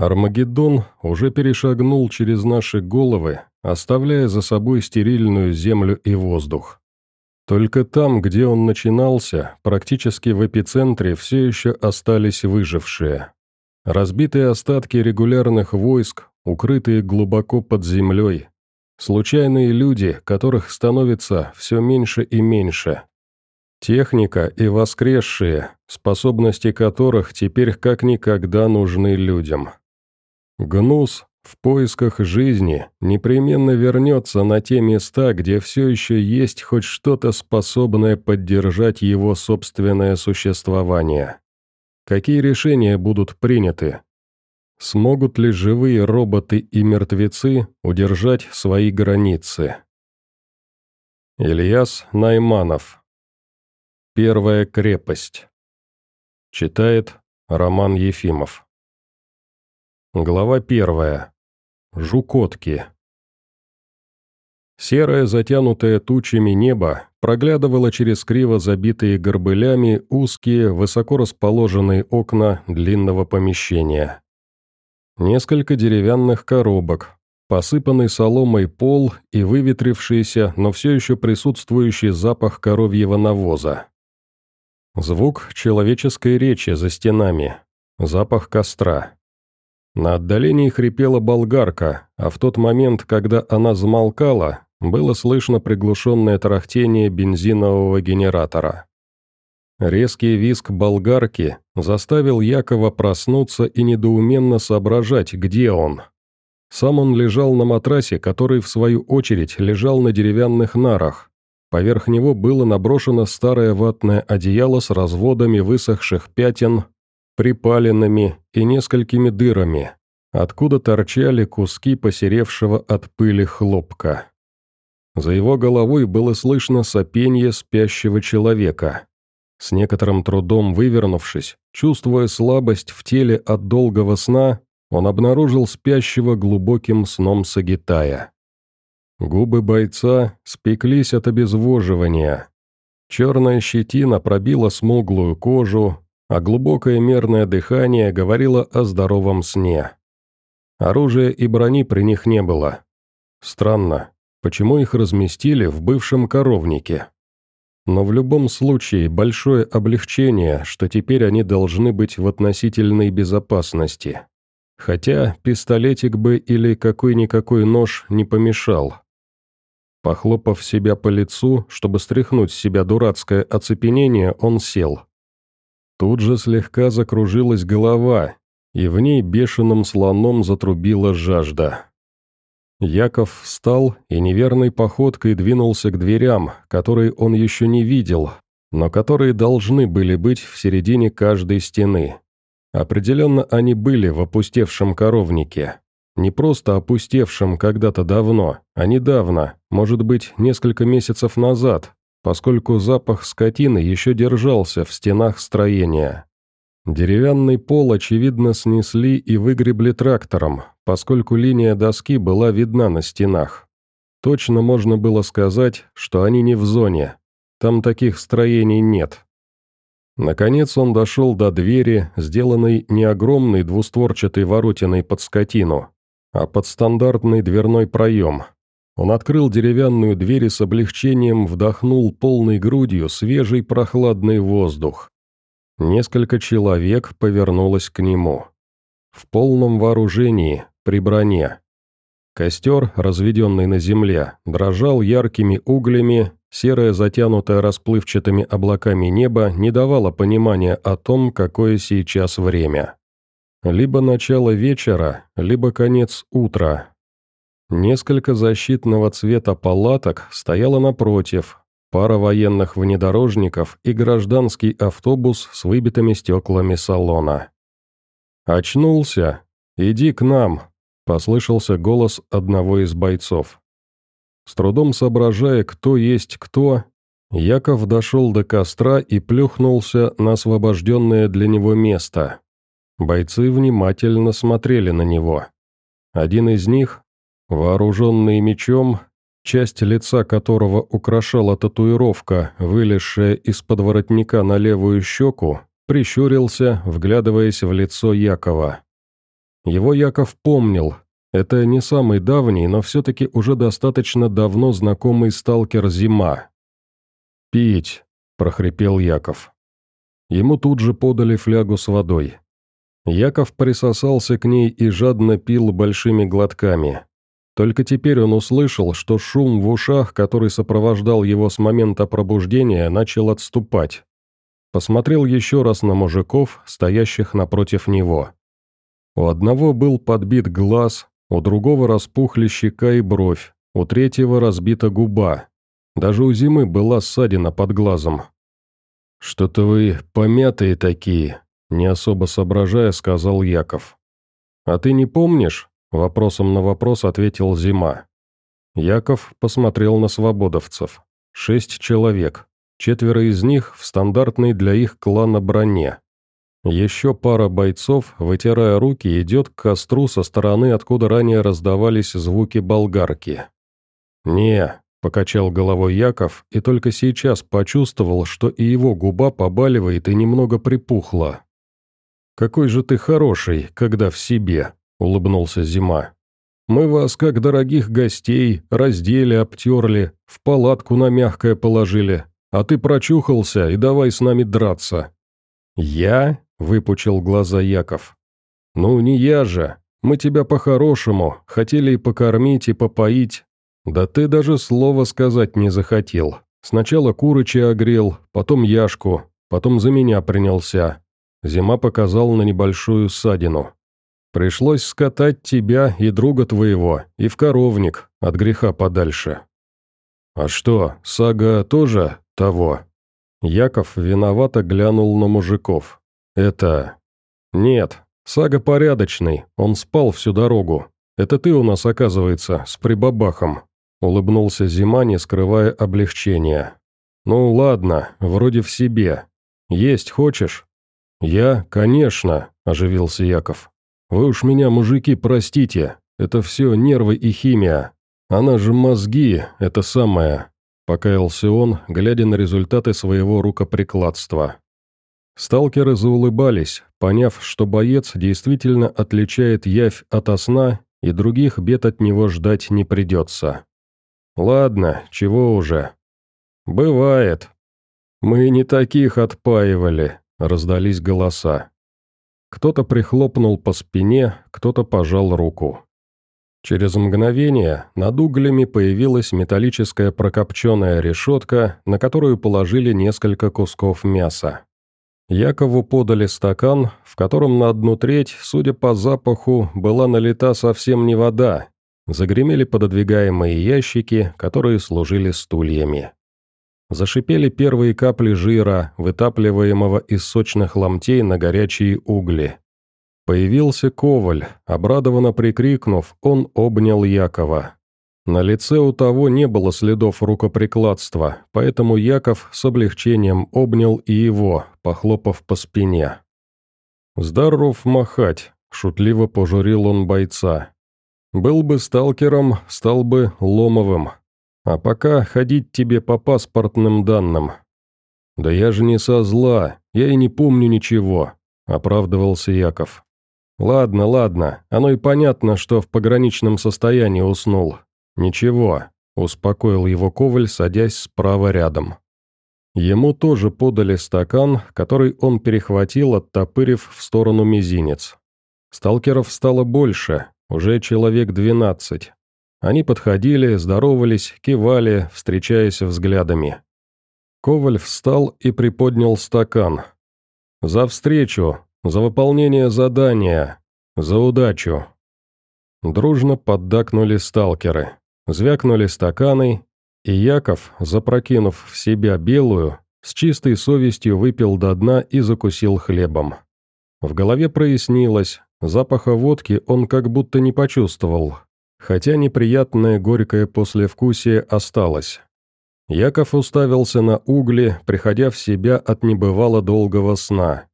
Армагеддон уже перешагнул через наши головы, оставляя за собой стерильную землю и воздух. Только там, где он начинался, практически в эпицентре все еще остались выжившие. Разбитые остатки регулярных войск, укрытые глубоко под землей. Случайные люди, которых становится все меньше и меньше. Техника и воскресшие, способности которых теперь как никогда нужны людям. Гнус в поисках жизни непременно вернется на те места, где все еще есть хоть что-то способное поддержать его собственное существование. Какие решения будут приняты? Смогут ли живые роботы и мертвецы удержать свои границы? Ильяс Найманов Первая крепость Читает Роман Ефимов Глава первая. Жукотки. Серое, затянутое тучами небо проглядывало через криво забитые горбылями узкие, высоко расположенные окна длинного помещения. Несколько деревянных коробок, посыпанный соломой пол и выветрившийся, но все еще присутствующий запах коровьего навоза. Звук человеческой речи за стенами, запах костра. На отдалении хрипела болгарка, а в тот момент, когда она замолкала, было слышно приглушенное тарахтение бензинового генератора. Резкий визг болгарки заставил Якова проснуться и недоуменно соображать, где он. Сам он лежал на матрасе, который, в свою очередь, лежал на деревянных нарах. Поверх него было наброшено старое ватное одеяло с разводами высохших пятен, припаленными и несколькими дырами, откуда торчали куски посеревшего от пыли хлопка. За его головой было слышно сопенье спящего человека. С некоторым трудом вывернувшись, чувствуя слабость в теле от долгого сна, он обнаружил спящего глубоким сном Сагитая. Губы бойца спеклись от обезвоживания. Черная щетина пробила смуглую кожу, а глубокое мерное дыхание говорило о здоровом сне. Оружия и брони при них не было. Странно, почему их разместили в бывшем коровнике? Но в любом случае большое облегчение, что теперь они должны быть в относительной безопасности. Хотя пистолетик бы или какой-никакой нож не помешал. Похлопав себя по лицу, чтобы стряхнуть с себя дурацкое оцепенение, он сел. Тут же слегка закружилась голова, и в ней бешеным слоном затрубила жажда. Яков встал и неверной походкой двинулся к дверям, которые он еще не видел, но которые должны были быть в середине каждой стены. Определенно они были в опустевшем коровнике. Не просто опустевшем когда-то давно, а недавно, может быть, несколько месяцев назад, поскольку запах скотины еще держался в стенах строения. Деревянный пол, очевидно, снесли и выгребли трактором, поскольку линия доски была видна на стенах. Точно можно было сказать, что они не в зоне. Там таких строений нет. Наконец он дошел до двери, сделанной не огромной двустворчатой воротиной под скотину, а под стандартный дверной проем, он открыл деревянную дверь и с облегчением вдохнул полной грудью свежий прохладный воздух. Несколько человек повернулось к нему. В полном вооружении, при броне. Костер, разведенный на земле, дрожал яркими углями, серое затянутое расплывчатыми облаками небо не давало понимания о том, какое сейчас время. Либо начало вечера, либо конец утра, Несколько защитного цвета палаток стояло напротив, пара военных внедорожников и гражданский автобус с выбитыми стеклами салона. «Очнулся? Иди к нам!» – послышался голос одного из бойцов. С трудом соображая, кто есть кто, Яков дошел до костра и плюхнулся на освобожденное для него место. Бойцы внимательно смотрели на него. Один из них, Вооруженный мечом, часть лица которого украшала татуировка, вылезшая из-под воротника на левую щеку, прищурился, вглядываясь в лицо Якова. Его Яков помнил. Это не самый давний, но все-таки уже достаточно давно знакомый сталкер Зима. «Пить», – прохрипел Яков. Ему тут же подали флягу с водой. Яков присосался к ней и жадно пил большими глотками. Только теперь он услышал, что шум в ушах, который сопровождал его с момента пробуждения, начал отступать. Посмотрел еще раз на мужиков, стоящих напротив него. У одного был подбит глаз, у другого распухли щека и бровь, у третьего разбита губа. Даже у зимы была ссадина под глазом. «Что-то вы помятые такие», не особо соображая, сказал Яков. «А ты не помнишь?» – вопросом на вопрос ответил Зима. Яков посмотрел на свободовцев. Шесть человек. Четверо из них в стандартной для их клана броне. Еще пара бойцов, вытирая руки, идет к костру со стороны, откуда ранее раздавались звуки болгарки. «Не», — покачал головой Яков, и только сейчас почувствовал, что и его губа побаливает и немного припухла. «Какой же ты хороший, когда в себе», — улыбнулся Зима. «Мы вас, как дорогих гостей, раздели, обтерли, в палатку на мягкое положили, а ты прочухался и давай с нами драться». «Я?» — выпучил глаза Яков. «Ну, не я же. Мы тебя по-хорошему, хотели и покормить, и попоить. Да ты даже слова сказать не захотел. Сначала Курыча огрел, потом Яшку, потом за меня принялся. Зима показал на небольшую ссадину. «Пришлось скатать тебя и друга твоего, и в коровник, от греха подальше». «А что, сага тоже того?» Яков виновато глянул на мужиков. «Это...» «Нет, сага порядочный, он спал всю дорогу. Это ты у нас, оказывается, с прибабахом», — улыбнулся Зима, не скрывая облегчения. «Ну ладно, вроде в себе. Есть хочешь?» «Я, конечно», – оживился Яков. «Вы уж меня, мужики, простите, это все нервы и химия. Она же мозги, это самое», – покаялся он, глядя на результаты своего рукоприкладства. Сталкеры заулыбались, поняв, что боец действительно отличает явь от сна, и других бед от него ждать не придется. «Ладно, чего уже?» «Бывает. Мы не таких отпаивали», Раздались голоса. Кто-то прихлопнул по спине, кто-то пожал руку. Через мгновение над углями появилась металлическая прокопченная решетка, на которую положили несколько кусков мяса. Якову подали стакан, в котором на одну треть, судя по запаху, была налита совсем не вода. Загремели пододвигаемые ящики, которые служили стульями. Зашипели первые капли жира, вытапливаемого из сочных ломтей на горячие угли. Появился Коваль, обрадованно прикрикнув, он обнял Якова. На лице у того не было следов рукоприкладства, поэтому Яков с облегчением обнял и его, похлопав по спине. «Здоров махать», — шутливо пожурил он бойца. «Был бы сталкером, стал бы Ломовым». А пока ходить тебе по паспортным данным». «Да я же не со зла, я и не помню ничего», — оправдывался Яков. «Ладно, ладно, оно и понятно, что в пограничном состоянии уснул. Ничего», — успокоил его Коваль, садясь справа рядом. Ему тоже подали стакан, который он перехватил, оттопырив в сторону мизинец. Сталкеров стало больше, уже человек двенадцать. Они подходили, здоровались, кивали, встречаясь взглядами. Коваль встал и приподнял стакан. «За встречу, за выполнение задания, за удачу!» Дружно поддакнули сталкеры, звякнули стаканы, и Яков, запрокинув в себя белую, с чистой совестью выпил до дна и закусил хлебом. В голове прояснилось, запаха водки он как будто не почувствовал, хотя неприятное горькое послевкусие осталось. Яков уставился на угли, приходя в себя от небывало долгого сна.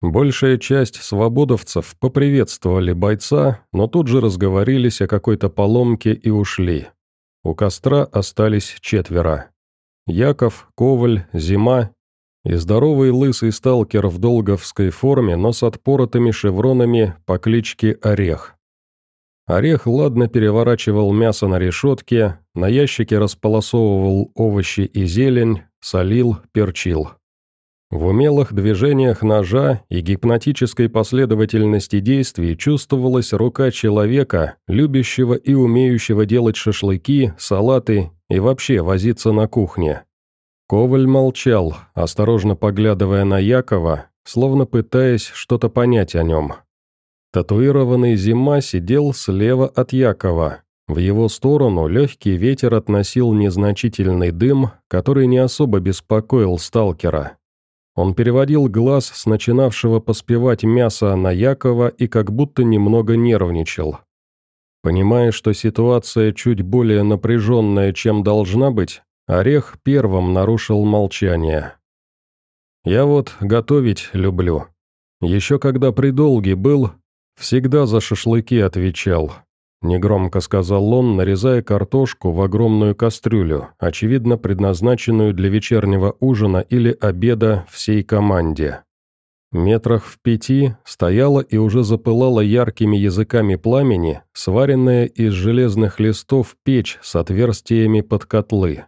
Большая часть свободовцев поприветствовали бойца, но тут же разговорились о какой-то поломке и ушли. У костра остались четверо. Яков, Коваль, Зима и здоровый лысый сталкер в долговской форме, но с отпоротыми шевронами по кличке Орех. Орех ладно переворачивал мясо на решетке, на ящике располосовывал овощи и зелень, солил, перчил. В умелых движениях ножа и гипнотической последовательности действий чувствовалась рука человека, любящего и умеющего делать шашлыки, салаты и вообще возиться на кухне. Коваль молчал, осторожно поглядывая на Якова, словно пытаясь что-то понять о нем. Татуированный Зима сидел слева от Якова. В его сторону легкий ветер относил незначительный дым, который не особо беспокоил сталкера. Он переводил глаз с начинавшего поспевать мяса на Якова и как будто немного нервничал. Понимая, что ситуация чуть более напряженная, чем должна быть, Орех первым нарушил молчание. «Я вот готовить люблю. Еще когда при долге был, всегда за шашлыки отвечал», — негромко сказал он, нарезая картошку в огромную кастрюлю, очевидно предназначенную для вечернего ужина или обеда всей команде. Метрах в пяти стояла и уже запылала яркими языками пламени, сваренная из железных листов печь с отверстиями под котлы.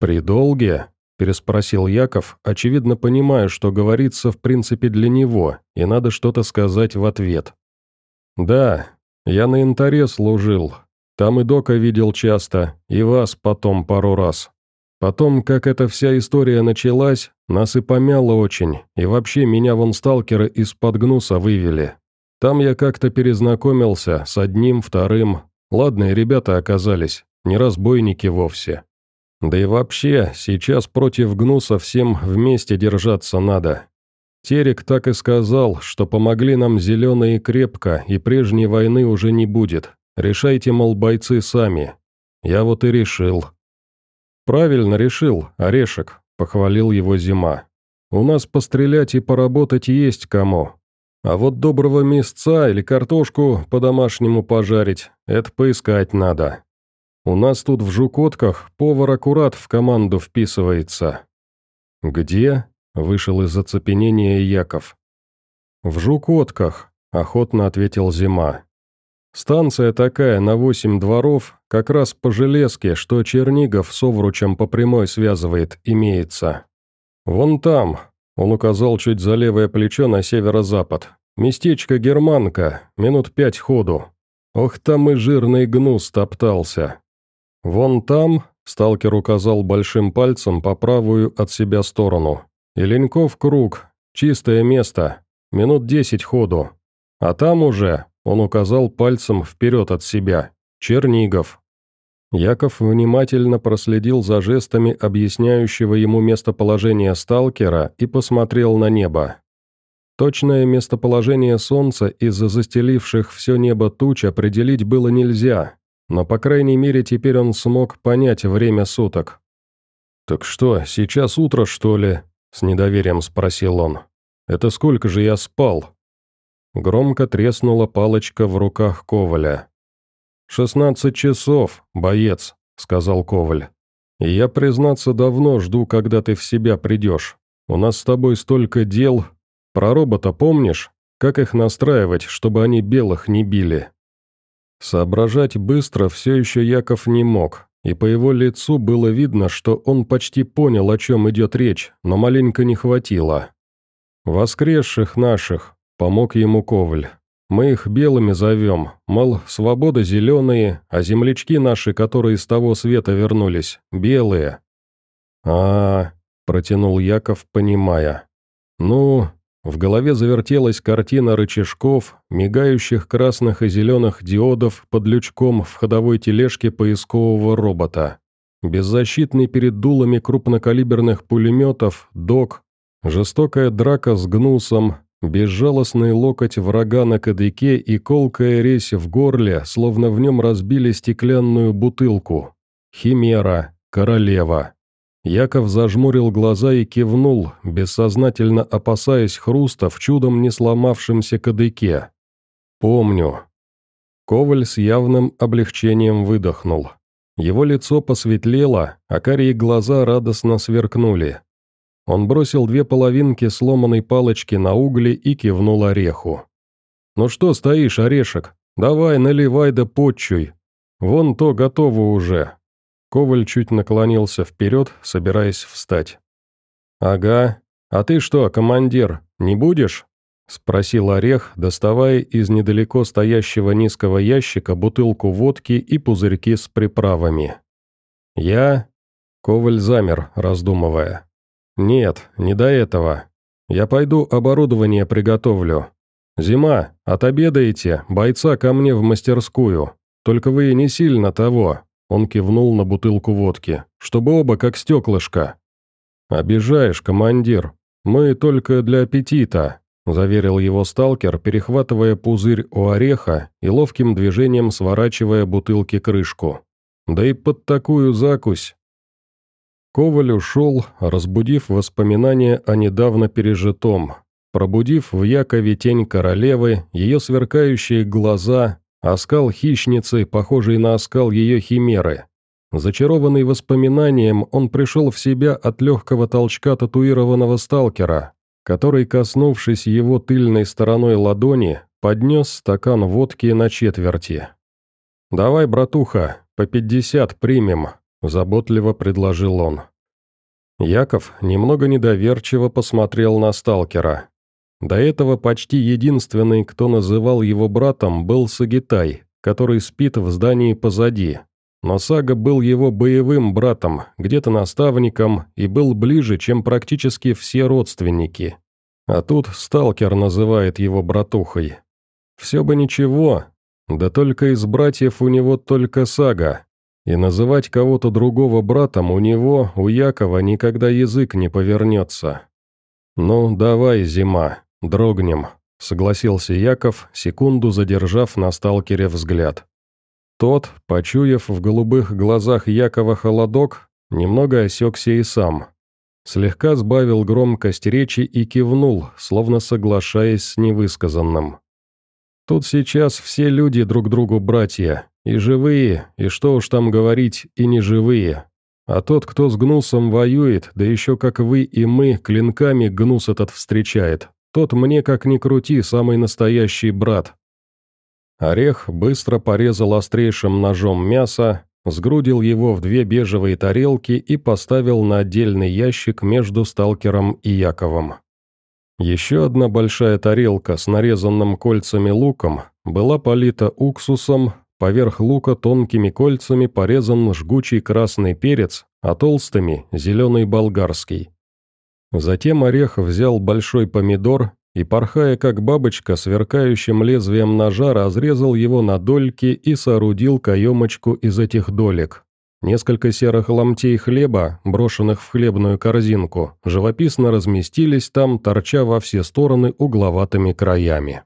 «При долге?» – переспросил Яков, очевидно понимая, что говорится в принципе для него, и надо что-то сказать в ответ. «Да, я на янтаре служил. Там и Дока видел часто, и вас потом пару раз. Потом, как эта вся история началась, нас и помяло очень, и вообще меня вон сталкеры из-под гнуса вывели. Там я как-то перезнакомился с одним, вторым. Ладные ребята оказались, не разбойники вовсе. Да и вообще, сейчас против Гнуса всем вместе держаться надо. Терек так и сказал, что помогли нам зеленые крепко, и прежней войны уже не будет. Решайте, мол, бойцы сами. Я вот и решил. Правильно решил, Орешек, похвалил его Зима. У нас пострелять и поработать есть кому. А вот доброго мясца или картошку по-домашнему пожарить, это поискать надо. У нас тут в Жукотках повар аккурат в команду вписывается». «Где?» – вышел из оцепенения Яков. «В Жукотках», – охотно ответил Зима. «Станция такая на восемь дворов, как раз по железке, что Чернигов с Овручем по прямой связывает, имеется. Вон там», – он указал чуть за левое плечо на северо-запад, – «местечко Германка, минут пять ходу. Ох, там и жирный гнус топтался. «Вон там», — сталкер указал большим пальцем по правую от себя сторону. «И Леньков круг, чистое место, минут десять ходу. А там уже», — он указал пальцем вперед от себя, «Чернигов». Яков внимательно проследил за жестами объясняющего ему местоположение сталкера и посмотрел на небо. Точное местоположение Солнца из-за застеливших все небо туч определить было нельзя, но, по крайней мере, теперь он смог понять время суток. «Так что, сейчас утро, что ли?» – с недоверием спросил он. «Это сколько же я спал?» Громко треснула палочка в руках Коваля. «Шестнадцать часов, боец», – сказал Коваль. «И я, признаться, давно жду, когда ты в себя придешь. У нас с тобой столько дел. Про робота помнишь? Как их настраивать, чтобы они белых не били?» Соображать быстро все еще Яков не мог, и по его лицу было видно, что он почти понял, о чем идет речь, но маленько не хватило. «Воскресших наших», — помог ему Коваль. «Мы их белыми зовем, мол, свобода зеленые, а землячки наши, которые с того света вернулись, белые». А, -а, -а протянул Яков, понимая. «Ну, в голове завертелась картина рычажков, мигающих красных и зеленых диодов под лючком в ходовой тележке поискового робота. Беззащитный перед дулами крупнокалиберных пулеметов, док, жестокая драка с гнусом, безжалостный локоть врага на кадыке и колкая резь в горле, словно в нем разбили стеклянную бутылку. Химера, королева. Яков зажмурил глаза и кивнул, бессознательно опасаясь хруста в чудом не сломавшемся кадыке. «Помню». Коваль с явным облегчением выдохнул. Его лицо посветлело, а карие глаза радостно сверкнули. Он бросил две половинки сломанной палочки на угли и кивнул ореху. «Ну что стоишь, орешек? Давай, наливай да подчуй. Вон то готово уже». Коваль чуть наклонился вперед, собираясь встать. «Ага. А ты что, командир, не будешь?» — спросил Орех, доставая из недалеко стоящего низкого ящика бутылку водки и пузырьки с приправами. «Я?» — Коваль замер, раздумывая. «Нет, не до этого. Я пойду оборудование приготовлю. Зима, отобедаете, бойца ко мне в мастерскую. Только вы не сильно того». Он кивнул на бутылку водки. «Чтобы оба как стеклышко». «Обижаешь, командир. Мы только для аппетита», – заверил его сталкер, перехватывая пузырь у ореха и ловким движением сворачивая бутылки крышку. «Да и под такую закусь». Коваль ушел, разбудив воспоминания о недавно пережитом, пробудив в Якове тень королевы, ее сверкающие глаза, оскал хищницы, похожий на оскал ее химеры. Зачарованный воспоминанием, он пришел в себя от легкого толчка татуированного сталкера, который, коснувшись его тыльной стороной ладони, поднес стакан водки на четверти. «Давай, братуха, по пятьдесят примем», – заботливо предложил он. Яков немного недоверчиво посмотрел на сталкера. До этого почти единственный, кто называл его братом, был Сагитай, который спит в здании позади, но Сага был его боевым братом, где-то наставником, и был ближе, чем практически все родственники. А тут сталкер называет его братухой. Все бы ничего, да только из братьев у него только Сага. И называть кого-то другого братом у него, у Якова, никогда язык не повернется. «Ну, давай, зима, дрогнем», — согласился Яков, секунду задержав на сталкере взгляд. Тот, почуяв в голубых глазах Якова холодок, немного осекся и сам. Слегка сбавил громкость речи и кивнул, словно соглашаясь с невысказанным. Тут сейчас все люди друг другу братья, и живые, и что уж там говорить, и неживые. А тот, кто с гнусом воюет, да еще как вы и мы, клинками гнус этот встречает, тот мне, как ни крути, самый настоящий брат, Орех быстро порезал острейшим ножом мясо, сгрудил его в две бежевые тарелки и поставил на отдельный ящик между сталкером и Яковом. Еще одна большая тарелка с нарезанным кольцами луком была полита уксусом, поверх лука тонкими кольцами порезан жгучий красный перец, а толстыми – зеленый болгарский. Затем Орех взял большой помидор и, порхая как бабочка, сверкающим лезвием ножа разрезал его на дольки и соорудил каемочку из этих долек. Несколько серых ломтей хлеба, брошенных в хлебную корзинку, живописно разместились там, торча во все стороны угловатыми краями.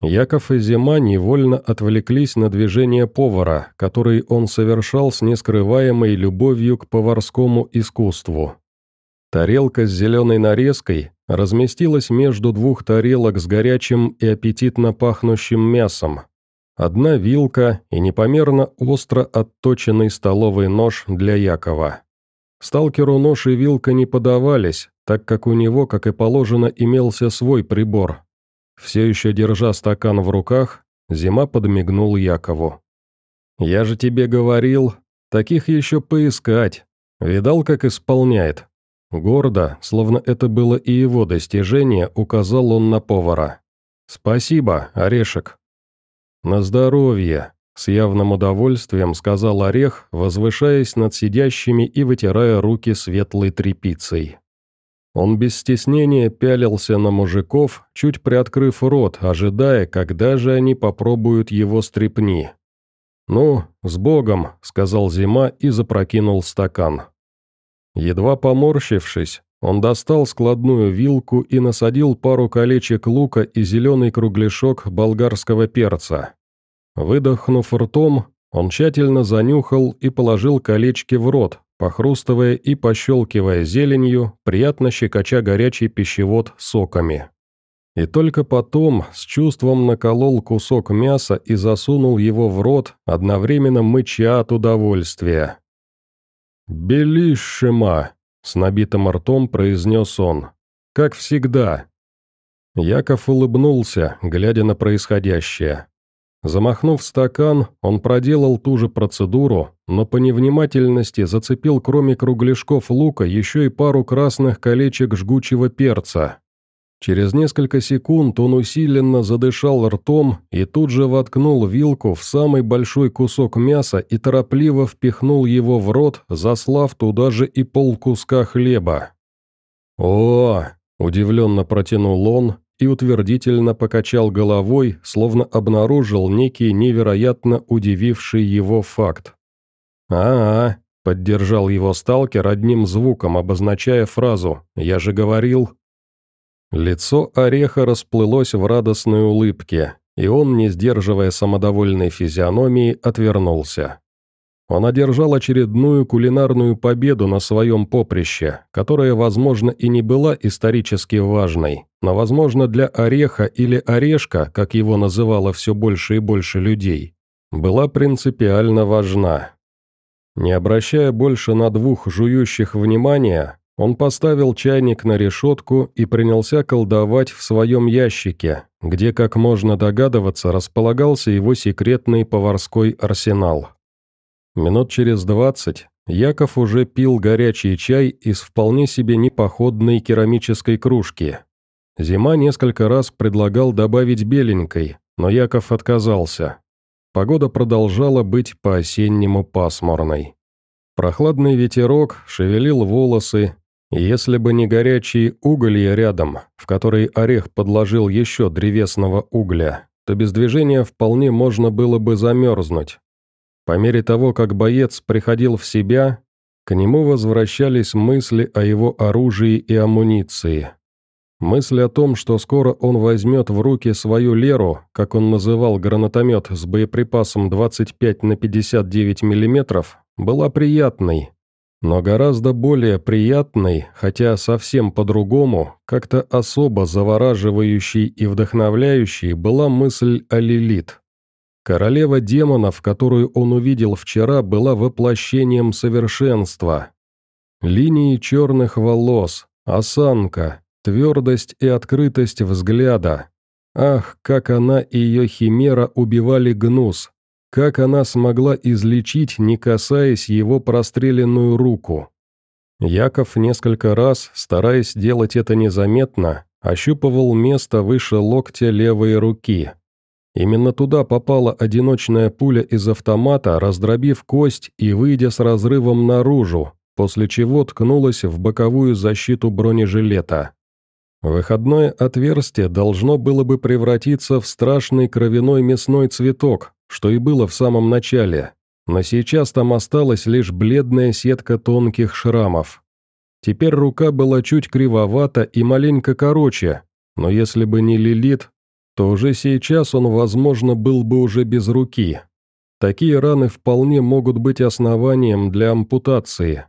Яков и Зима невольно отвлеклись на движение повара, который он совершал с нескрываемой любовью к поварскому искусству. Тарелка с зеленой нарезкой разместилась между двух тарелок с горячим и аппетитно пахнущим мясом. Одна вилка и непомерно остро отточенный столовый нож для Якова. Сталкеру нож и вилка не подавались, так как у него, как и положено, имелся свой прибор. Все еще держа стакан в руках, Зима подмигнул Якову. «Я же тебе говорил, таких еще поискать. Видал, как исполняет? Гордо, словно это было и его достижение, указал он на повара. «Спасибо, Орешек». «На здоровье», — с явным удовольствием сказал Орех, возвышаясь над сидящими и вытирая руки светлой тряпицей. Он без стеснения пялился на мужиков, чуть приоткрыв рот, ожидая, когда же они попробуют его стрепни. «Ну, с Богом», — сказал Зима и запрокинул стакан. Едва поморщившись, он достал складную вилку и насадил пару колечек лука и зеленый кругляшок болгарского перца. Выдохнув ртом, он тщательно занюхал и положил колечки в рот, похрустывая и пощелкивая зеленью, приятно щекоча горячий пищевод соками. И только потом с чувством наколол кусок мяса и засунул его в рот, одновременно мыча от удовольствия. «Белишима!» С набитым ртом произнес он. «Как всегда». Яков улыбнулся, глядя на происходящее. Замахнув стакан, он проделал ту же процедуру, но по невнимательности зацепил кроме кругляшков лука еще и пару красных колечек жгучего перца. Через несколько секунд он усиленно задышал ртом и тут же воткнул вилку в самый большой кусок мяса и торопливо впихнул его в рот, заслав туда же и полкуска хлеба. «О!» – удивленно протянул он, и утвердительно покачал головой, словно обнаружил некий невероятно удививший его факт. «А-а», — поддержал его сталкер одним звуком, обозначая фразу «Я же говорил». Лицо Ореха расплылось в радостной улыбке, и он, не сдерживая самодовольной физиономии, отвернулся. Он одержал очередную кулинарную победу на своем поприще, которая, возможно, и не была исторически важной, но, возможно, для Ореха или Орешка, как его называло все больше и больше людей, была принципиально важна. Не обращая больше на двух жующих внимания, он поставил чайник на решетку и принялся колдовать в своем ящике, где, как можно догадываться, располагался его секретный поварской арсенал. Минут через двадцать Яков уже пил горячий чай из вполне себе непоходной керамической кружки. Зима несколько раз предлагал добавить беленькой, но Яков отказался. Погода продолжала быть по-осеннему пасмурной. Прохладный ветерок шевелил волосы, если бы не горячие уголья рядом, в который орех подложил еще древесного угля, то без движения вполне можно было бы замерзнуть, по мере того, как боец приходил в себя, к нему возвращались мысли о его оружии и амуниции. Мысль о том, что скоро он возьмет в руки свою Леру, как он называл гранатомет с боеприпасом 25 на 59 мм, была приятной. Но гораздо более приятной, хотя совсем по-другому, как-то особо завораживающей и вдохновляющей была мысль о Лилит. Королева демонов, которую он увидел вчера, была воплощением совершенства. Линии черных волос, осанка, твердость и открытость взгляда. Ах, как она и ее химера убивали гнус, как она смогла излечить, не касаясь его простреленную руку. Яков несколько раз, стараясь делать это незаметно, ощупывал место выше локтя левой руки – Именно туда попала одиночная пуля из автомата, раздробив кость и выйдя с разрывом наружу, после чего ткнулась в боковую защиту бронежилета. Выходное отверстие должно было бы превратиться в страшный кровяной мясной цветок, что и было в самом начале, но сейчас там осталась лишь бледная сетка тонких шрамов. Теперь рука была чуть кривовата и маленько короче, но если бы не Лилит, то уже сейчас он, возможно, был бы уже без руки. Такие раны вполне могут быть основанием для ампутации.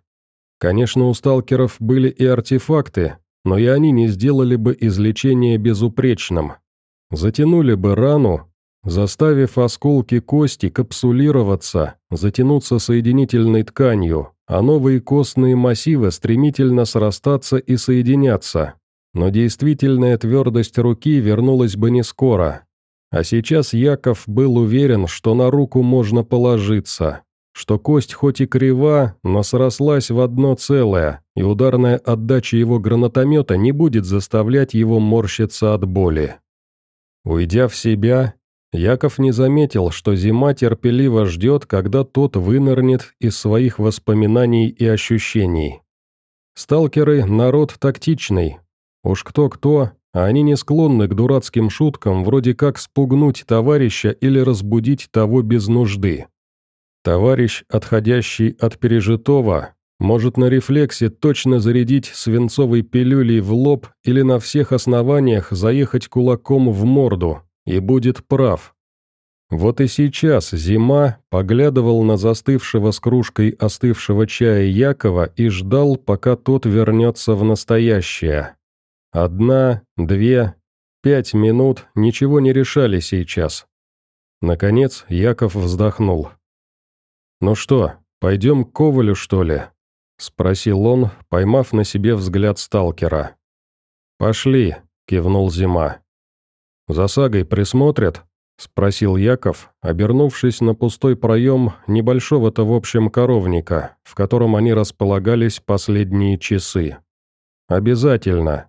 Конечно, у сталкеров были и артефакты, но и они не сделали бы излечение безупречным. Затянули бы рану, заставив осколки кости капсулироваться, затянуться соединительной тканью, а новые костные массивы стремительно срастаться и соединяться но действительная твердость руки вернулась бы не скоро. А сейчас Яков был уверен, что на руку можно положиться, что кость хоть и крива, но срослась в одно целое, и ударная отдача его гранатомета не будет заставлять его морщиться от боли. Уйдя в себя, Яков не заметил, что зима терпеливо ждет, когда тот вынырнет из своих воспоминаний и ощущений. Сталкеры – народ тактичный, Уж кто-кто, а они не склонны к дурацким шуткам, вроде как спугнуть товарища или разбудить того без нужды. Товарищ, отходящий от пережитого, может на рефлексе точно зарядить свинцовой пилюлей в лоб или на всех основаниях заехать кулаком в морду, и будет прав. Вот и сейчас зима поглядывал на застывшего с кружкой остывшего чая Якова и ждал, пока тот вернется в настоящее. Одна, две, пять минут ничего не решали сейчас. Наконец Яков вздохнул. «Ну что, пойдем к Ковалю, что ли?» – спросил он, поймав на себе взгляд сталкера. «Пошли», – кивнул Зима. «За сагой присмотрят?» – спросил Яков, обернувшись на пустой проем небольшого-то в общем коровника, в котором они располагались последние часы. «Обязательно».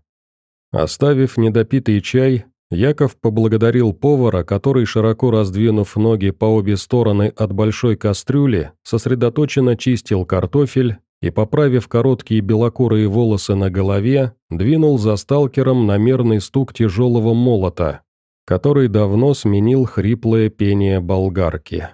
Оставив недопитый чай, Яков поблагодарил повара, который, широко раздвинув ноги по обе стороны от большой кастрюли, сосредоточенно чистил картофель и, поправив короткие белокурые волосы на голове, двинул за сталкером на мерный стук тяжелого молота, который давно сменил хриплое пение болгарки.